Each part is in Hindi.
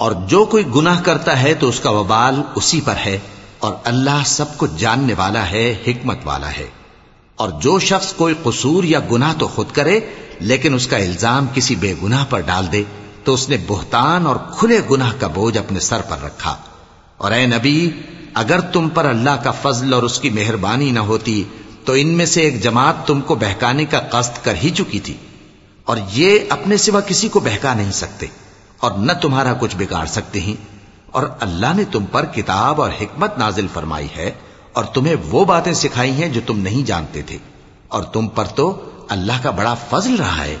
और जो कोई गुनाह करता है तो उसका वबाल उसी पर है और अल्लाह सब कुछ जानने वाला है हिकमत वाला है और जो शख्स कोई कसूर या गुनाह तो खुद करे लेकिन उसका इल्जाम किसी बेगुनाह पर डाल दे तो उसने बुहतान और खुले गुनाह का बोझ अपने सर पर रखा और ए नबी अगर तुम पर अल्लाह का फजल और उसकी मेहरबानी न होती तो इनमें से एक जमात तुमको बहकाने का कस्त कर ही चुकी थी और ये अपने सिवा किसी को बहका नहीं सकते और न तुम्हारा कुछ बिगाड़ सकते हैं और अल्लाह ने तुम पर किताब और हिकमत नाजिल फरमाई है और तुम्हें वो बातें सिखाई हैं जो तुम नहीं जानते थे और तुम पर तो अल्लाह का बड़ा फजल रहा है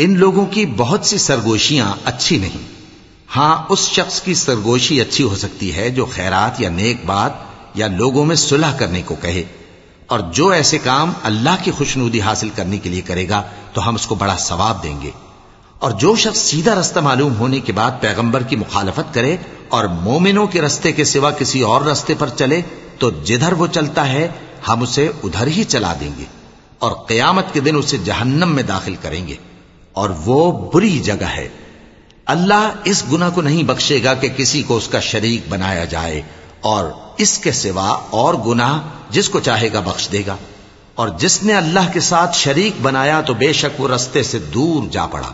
इन लोगों की बहुत सी सरगोशियां अच्छी नहीं हां उस शख्स की सरगोशी अच्छी हो सकती है जो खैरात या नेक बात या लोगों में सुलह करने को कहे और जो ऐसे काम अल्लाह की खुशनुदी हासिल करने के लिए करेगा तो हम उसको बड़ा सवाब देंगे। और जो शख्स सीधा रास्ता मालूम होने के बाद पैगंबर की मुखालफत करे और मोमिनों के रस्ते के सिवा किसी और रास्ते पर चले तो जिधर वो चलता है, हम उसे उधर ही चला देंगे और कयामत के दिन उसे जहन्नम में दाखिल करेंगे। और वो बुरी जगह है। अल्लाह इस गुना को नहीं बख्शेगा कि किसी को उसका शरीक बनाया जाए और इसके सिवा और गुनाह जिसको चाहेगा बख्श देगा। और जिसने अल्लाह के साथ शरीक बनाया तो बेशक वो रस्ते से दूर जा पड़ा।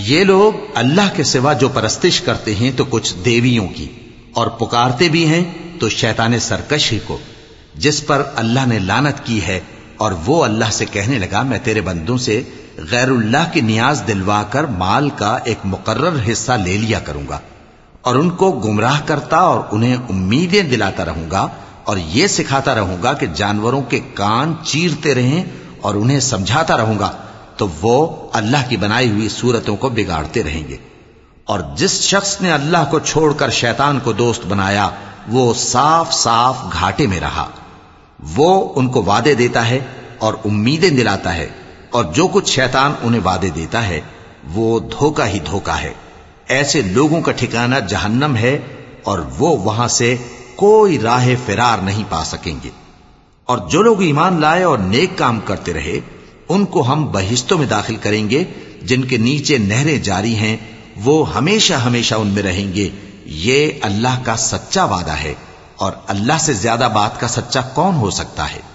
ये लोग अल्लाह के सिवा जो परस्तिश करते हैं तो कुछ देवियों की और पुकारते भी हैं तो शैतान सरकशी को जिस पर अल्लाह ने लानत की है और वो अल्लाह से कहने लगा मैं तेरे बंदों से गैरुल्लाह की नियाज दिलवाकर माल का एक मुकर्र हिस्सा ले लिया करूँगा और उनको गुमराह करता और उन्हें उम्मीदें दिलाता रहूँगा और ये सिखाता रहूँगा कि जानवरों के कान चीरते रहें और उन्हें समझाता रहूँगा तो वो अल्लाह की बनाई हुई सूरतों को बिगाड़ते रहेंगे। और जिस शख्स ने अल्लाह को छोड़कर शैतान को दोस्त बनाया, वो साफ़ साफ़ घाटे में रहा। वो उनको वादे देता है और उम्मीदें दिलाता है और जो कुछ शैतान उन्हें वादे देता है, वो धोखा ही धोखा है। ऐसे लोगों का ठिकाना जहन्नम है और वो वहाँ से कोई राह फिरार नहीं पा सकेंगे। और जो लोग ईमान लाए और नेक काम करते रहे, उनको हम बहिश्तों में दाखिल करेंगे, जिनके नीचे नहरें जारी हैं, वो हमेशा हमेशा उनमें रहेंगे। ये अल्लाह का सच्चा वादा है, और अल्लाह से ज़्यादा बात का सच्चा कौन हो सकता है?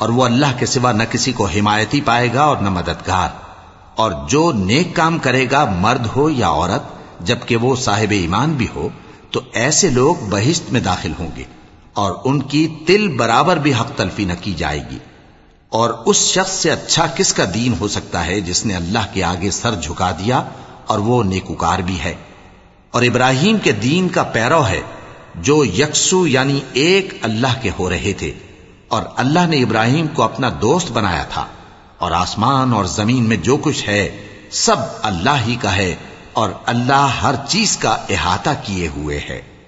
और वो अल्लाह के सिवा न किसी को हिमायती पाएगा और न मददगार। और जो नेक काम करेगा, मर्द हो या औरत, जबकि वो साहिब ईमान भी हो तो ऐसे लोग बहिश्त में दाखिल होंगे और उनकी तिल बराबर भी हक तलफी न की जाएगी। और उस शख्स से अच्छा किसका दीन हो सकता है, जिसने अल्लाह के आगे सर झुका दिया और वो नेकुकार भी है? और इब्राहिम के दीन का पैरव है, जो यकसु यानी एक अल्लाह के हो रहे थे। और अल्लाह ने इब्राहिम को अपना दोस्त बनाया था। और आसमान और ज़मीन में जो कुछ है, सब अल्लाह ही का है और अल्लाह हर चीज़ का अहाता किए हुए है।